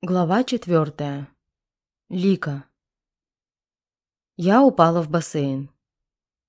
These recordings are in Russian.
Глава четвертая. Лика. Я упала в бассейн.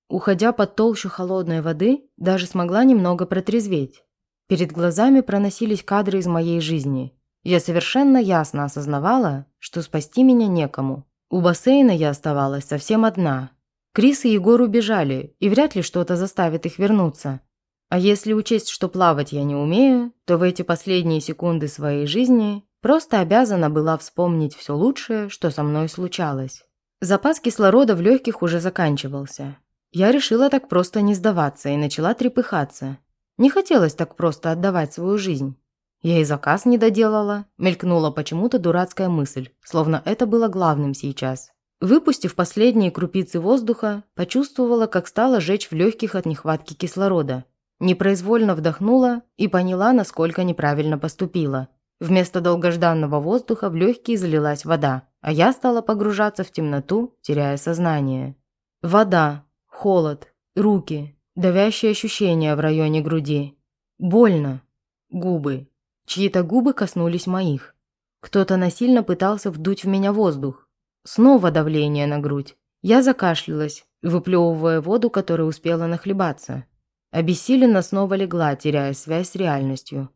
Уходя под толщу холодной воды, даже смогла немного протрезветь. Перед глазами проносились кадры из моей жизни. Я совершенно ясно осознавала, что спасти меня некому. У бассейна я оставалась совсем одна. Крис и Егор убежали, и вряд ли что-то заставит их вернуться. А если учесть, что плавать я не умею, то в эти последние секунды своей жизни просто обязана была вспомнить все лучшее, что со мной случалось. Запас кислорода в легких уже заканчивался. Я решила так просто не сдаваться и начала трепыхаться. Не хотелось так просто отдавать свою жизнь. Я и заказ не доделала, мелькнула почему-то дурацкая мысль, словно это было главным сейчас. Выпустив последние крупицы воздуха, почувствовала, как стало жечь в легких от нехватки кислорода. Непроизвольно вдохнула и поняла, насколько неправильно поступила. Вместо долгожданного воздуха в легкие залилась вода, а я стала погружаться в темноту, теряя сознание. Вода, холод, руки, давящие ощущения в районе груди. Больно. Губы. Чьи-то губы коснулись моих. Кто-то насильно пытался вдуть в меня воздух. Снова давление на грудь. Я закашлялась, выплевывая воду, которой успела нахлебаться. Обессиленно снова легла, теряя связь с реальностью.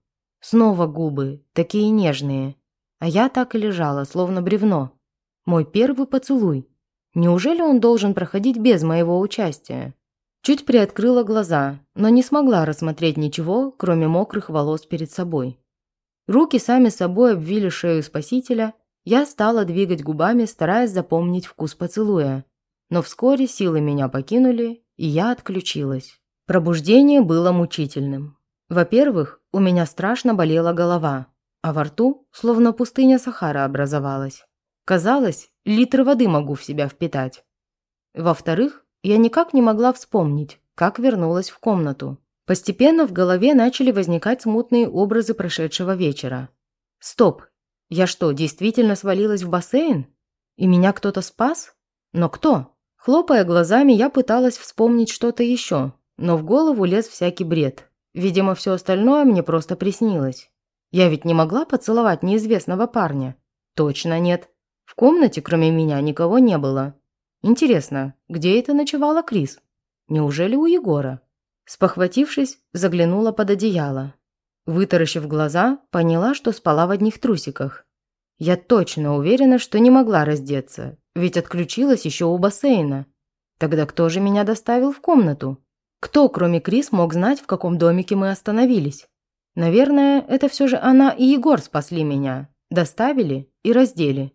Снова губы, такие нежные. А я так и лежала, словно бревно. Мой первый поцелуй. Неужели он должен проходить без моего участия? Чуть приоткрыла глаза, но не смогла рассмотреть ничего, кроме мокрых волос перед собой. Руки сами собой обвили шею спасителя, я стала двигать губами, стараясь запомнить вкус поцелуя. Но вскоре силы меня покинули, и я отключилась. Пробуждение было мучительным. Во-первых, у меня страшно болела голова, а во рту словно пустыня Сахара образовалась. Казалось, литры воды могу в себя впитать. Во-вторых, я никак не могла вспомнить, как вернулась в комнату. Постепенно в голове начали возникать смутные образы прошедшего вечера. Стоп! Я что, действительно свалилась в бассейн? И меня кто-то спас? Но кто? Хлопая глазами, я пыталась вспомнить что-то еще, но в голову лез всякий бред. Видимо, все остальное мне просто приснилось. Я ведь не могла поцеловать неизвестного парня. Точно нет. В комнате, кроме меня, никого не было. Интересно, где это ночевала Крис? Неужели у Егора? Спохватившись, заглянула под одеяло. Вытаращив глаза, поняла, что спала в одних трусиках. Я точно уверена, что не могла раздеться, ведь отключилась еще у бассейна. Тогда кто же меня доставил в комнату? Кто, кроме Крис, мог знать, в каком домике мы остановились? Наверное, это все же она и Егор спасли меня. Доставили и раздели.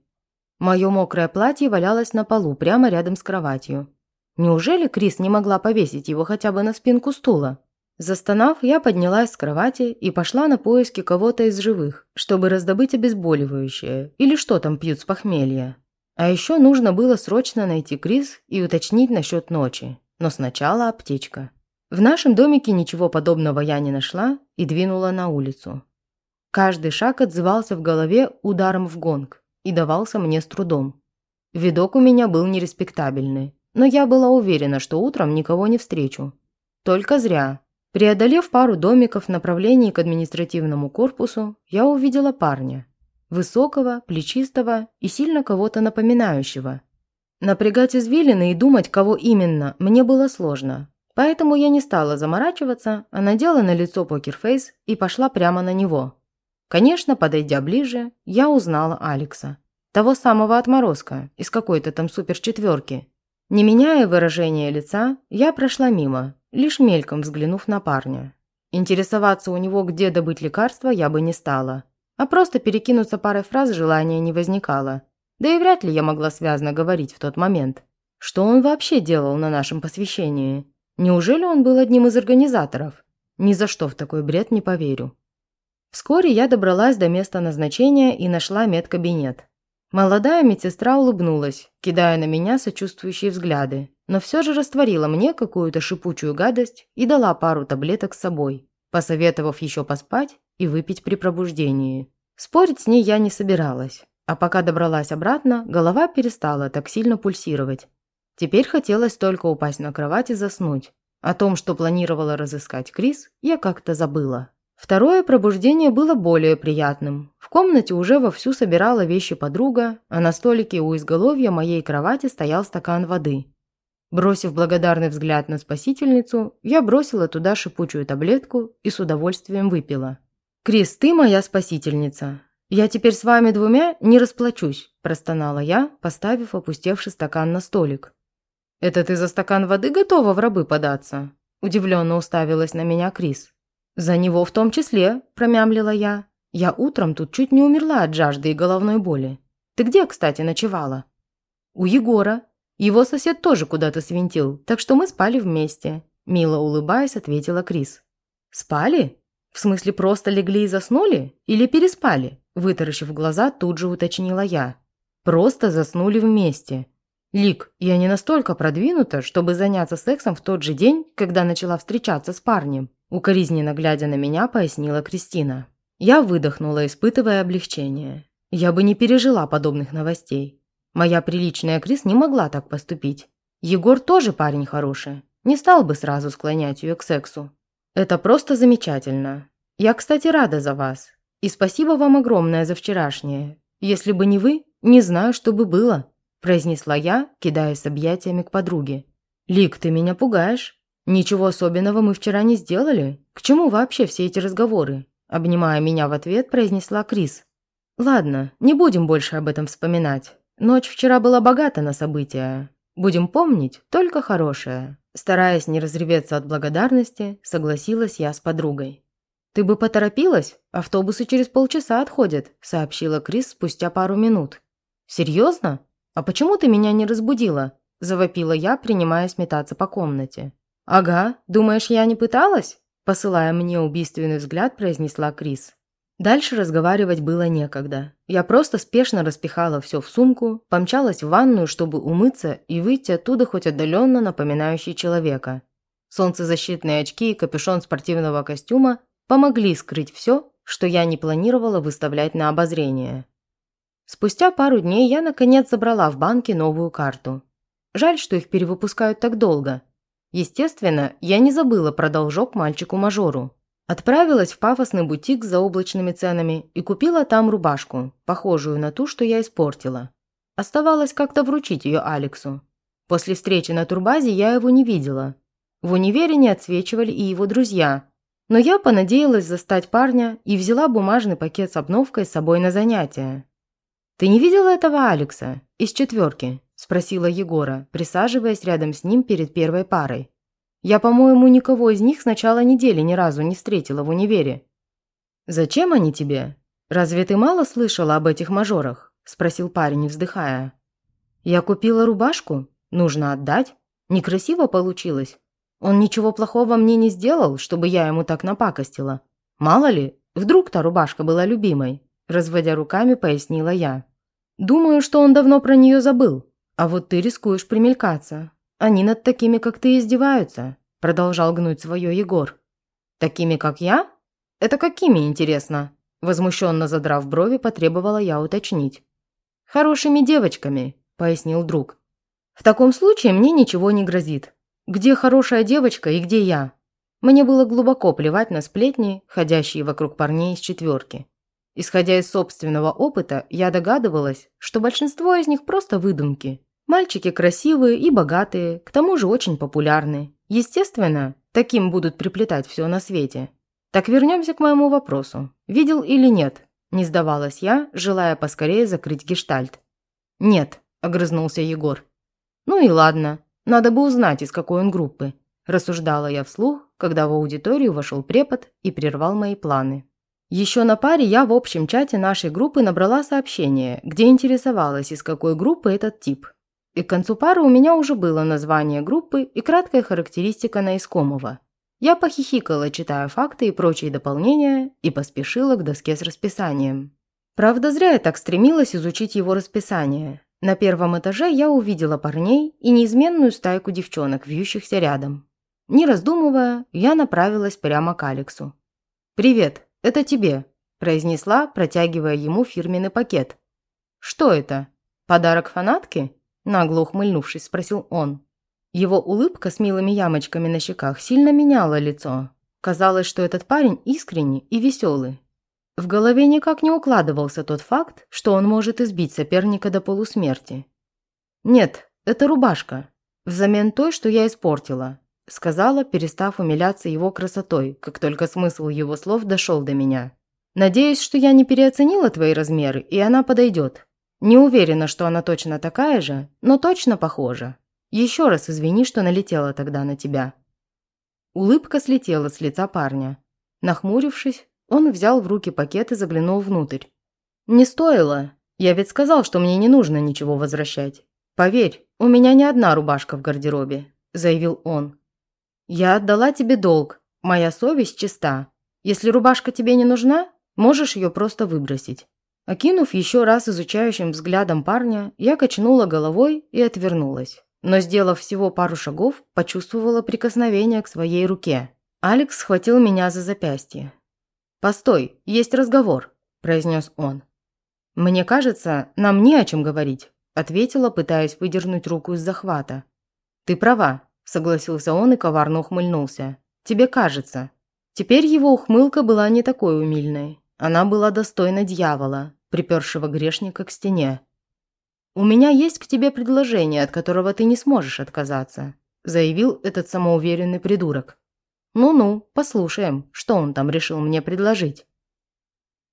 Мое мокрое платье валялось на полу, прямо рядом с кроватью. Неужели Крис не могла повесить его хотя бы на спинку стула? Застонав, я поднялась с кровати и пошла на поиски кого-то из живых, чтобы раздобыть обезболивающее или что там пьют с похмелья. А еще нужно было срочно найти Крис и уточнить насчет ночи. Но сначала аптечка. В нашем домике ничего подобного я не нашла и двинула на улицу. Каждый шаг отзывался в голове ударом в гонг и давался мне с трудом. Видок у меня был нереспектабельный, но я была уверена, что утром никого не встречу. Только зря. Преодолев пару домиков в направлении к административному корпусу, я увидела парня. Высокого, плечистого и сильно кого-то напоминающего. Напрягать извилины и думать, кого именно, мне было сложно, Поэтому я не стала заморачиваться, а надела на лицо покерфейс и пошла прямо на него. Конечно, подойдя ближе, я узнала Алекса. Того самого отморозка, из какой-то там суперчетверки. Не меняя выражения лица, я прошла мимо, лишь мельком взглянув на парня. Интересоваться у него, где добыть лекарства, я бы не стала. А просто перекинуться парой фраз желания не возникало. Да и вряд ли я могла связно говорить в тот момент. Что он вообще делал на нашем посвящении? Неужели он был одним из организаторов? Ни за что в такой бред не поверю. Вскоре я добралась до места назначения и нашла медкабинет. Молодая медсестра улыбнулась, кидая на меня сочувствующие взгляды, но все же растворила мне какую-то шипучую гадость и дала пару таблеток с собой, посоветовав еще поспать и выпить при пробуждении. Спорить с ней я не собиралась, а пока добралась обратно, голова перестала так сильно пульсировать, Теперь хотелось только упасть на кровать и заснуть. О том, что планировала разыскать Крис, я как-то забыла. Второе пробуждение было более приятным. В комнате уже вовсю собирала вещи подруга, а на столике у изголовья моей кровати стоял стакан воды. Бросив благодарный взгляд на спасительницу, я бросила туда шипучую таблетку и с удовольствием выпила. «Крис, ты моя спасительница. Я теперь с вами двумя не расплачусь», – простонала я, поставив опустевший стакан на столик. «Это ты за стакан воды готова в рабы податься?» – удивленно уставилась на меня Крис. «За него в том числе», – промямлила я. «Я утром тут чуть не умерла от жажды и головной боли. Ты где, кстати, ночевала?» «У Егора. Его сосед тоже куда-то свинтил, так что мы спали вместе», – мило улыбаясь, ответила Крис. «Спали? В смысле, просто легли и заснули? Или переспали?» Вытаращив глаза, тут же уточнила я. «Просто заснули вместе. Лик, я не настолько продвинута, чтобы заняться сексом в тот же день, когда начала встречаться с парнем. Укоризненно глядя на меня, пояснила Кристина. Я выдохнула, испытывая облегчение. Я бы не пережила подобных новостей. Моя приличная Крис не могла так поступить. Егор тоже парень хороший. Не стал бы сразу склонять ее к сексу. Это просто замечательно. Я, кстати, рада за вас. И спасибо вам огромное за вчерашнее. Если бы не вы, не знаю, что бы было», – произнесла я, кидаясь объятиями к подруге. «Лик, ты меня пугаешь. «Ничего особенного мы вчера не сделали. К чему вообще все эти разговоры?» Обнимая меня в ответ, произнесла Крис. «Ладно, не будем больше об этом вспоминать. Ночь вчера была богата на события. Будем помнить только хорошее». Стараясь не разреветься от благодарности, согласилась я с подругой. «Ты бы поторопилась? Автобусы через полчаса отходят», – сообщила Крис спустя пару минут. «Серьезно? А почему ты меня не разбудила?» – завопила я, принимаясь метаться по комнате. «Ага, думаешь, я не пыталась?» Посылая мне убийственный взгляд, произнесла Крис. Дальше разговаривать было некогда. Я просто спешно распихала все в сумку, помчалась в ванную, чтобы умыться и выйти оттуда хоть отдаленно напоминающий человека. Солнцезащитные очки и капюшон спортивного костюма помогли скрыть все, что я не планировала выставлять на обозрение. Спустя пару дней я наконец забрала в банке новую карту. Жаль, что их перевыпускают так долго – Естественно, я не забыла про должок мальчику-мажору. Отправилась в пафосный бутик с заоблачными ценами и купила там рубашку, похожую на ту, что я испортила. Оставалось как-то вручить ее Алексу. После встречи на турбазе я его не видела. В универе не отсвечивали и его друзья. Но я понадеялась застать парня и взяла бумажный пакет с обновкой с собой на занятия. «Ты не видела этого Алекса? Из четверки?» – спросила Егора, присаживаясь рядом с ним перед первой парой. «Я, по-моему, никого из них с начала недели ни разу не встретила в универе». «Зачем они тебе? Разве ты мало слышала об этих мажорах?» – спросил парень, вздыхая. «Я купила рубашку. Нужно отдать. Некрасиво получилось. Он ничего плохого мне не сделал, чтобы я ему так напакостила. Мало ли, вдруг та рубашка была любимой», – разводя руками, пояснила я. «Думаю, что он давно про нее забыл. «А вот ты рискуешь примелькаться. Они над такими, как ты, издеваются», – продолжал гнуть свое Егор. «Такими, как я? Это какими, интересно?» Возмущенно задрав брови, потребовала я уточнить. «Хорошими девочками», – пояснил друг. «В таком случае мне ничего не грозит. Где хорошая девочка и где я?» Мне было глубоко плевать на сплетни, ходящие вокруг парней из четверки. Исходя из собственного опыта, я догадывалась, что большинство из них просто выдумки. Мальчики красивые и богатые, к тому же очень популярны. Естественно, таким будут приплетать все на свете. Так вернемся к моему вопросу. Видел или нет? Не сдавалась я, желая поскорее закрыть гештальт. «Нет», – огрызнулся Егор. «Ну и ладно, надо бы узнать, из какой он группы», – рассуждала я вслух, когда в аудиторию вошел препод и прервал мои планы. Еще на паре я в общем чате нашей группы набрала сообщение, где интересовалась, из какой группы этот тип – и к концу пары у меня уже было название группы и краткая характеристика наискомого. Я похихикала, читая факты и прочие дополнения, и поспешила к доске с расписанием. Правда, зря я так стремилась изучить его расписание. На первом этаже я увидела парней и неизменную стайку девчонок, вьющихся рядом. Не раздумывая, я направилась прямо к Алексу. «Привет, это тебе», – произнесла, протягивая ему фирменный пакет. «Что это? Подарок фанатки?» Нагло ухмыльнувшись, спросил он. Его улыбка с милыми ямочками на щеках сильно меняла лицо. Казалось, что этот парень искренний и веселый. В голове никак не укладывался тот факт, что он может избить соперника до полусмерти. «Нет, это рубашка. Взамен той, что я испортила», сказала, перестав умиляться его красотой, как только смысл его слов дошел до меня. «Надеюсь, что я не переоценила твои размеры, и она подойдет. Не уверена, что она точно такая же, но точно похожа. Еще раз извини, что налетела тогда на тебя». Улыбка слетела с лица парня. Нахмурившись, он взял в руки пакет и заглянул внутрь. «Не стоило. Я ведь сказал, что мне не нужно ничего возвращать. Поверь, у меня не одна рубашка в гардеробе», – заявил он. «Я отдала тебе долг. Моя совесть чиста. Если рубашка тебе не нужна, можешь ее просто выбросить». Окинув еще раз изучающим взглядом парня, я качнула головой и отвернулась но, сделав всего пару шагов, почувствовала прикосновение к своей руке. Алекс схватил меня за запястье. «Постой, есть разговор», – произнес он. «Мне кажется, нам не о чем говорить», – ответила, пытаясь выдернуть руку из захвата. «Ты права», – согласился он и коварно ухмыльнулся. «Тебе кажется». Теперь его ухмылка была не такой умильной. Она была достойна дьявола, припершего грешника к стене. «У меня есть к тебе предложение, от которого ты не сможешь отказаться», заявил этот самоуверенный придурок. «Ну-ну, послушаем, что он там решил мне предложить».